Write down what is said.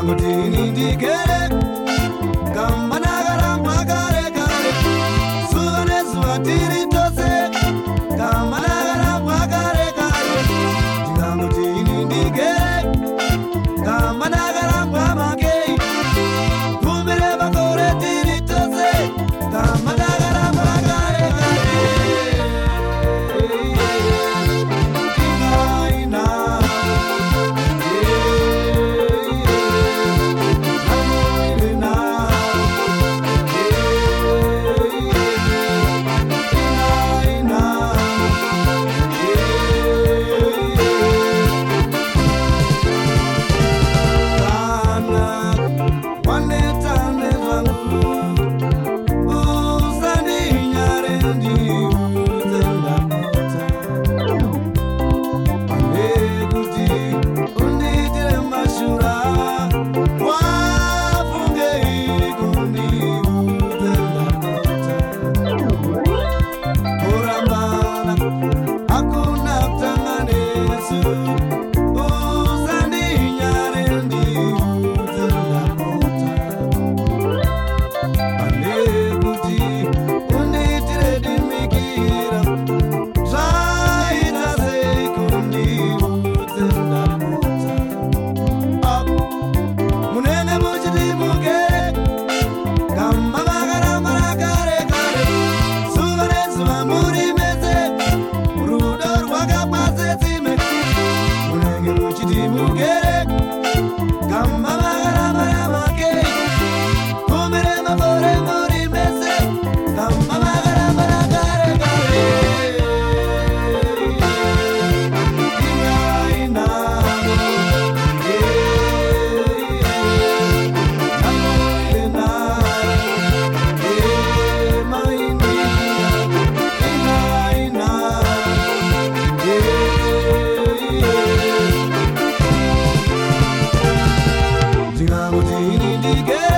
Namudini Digere. Indigé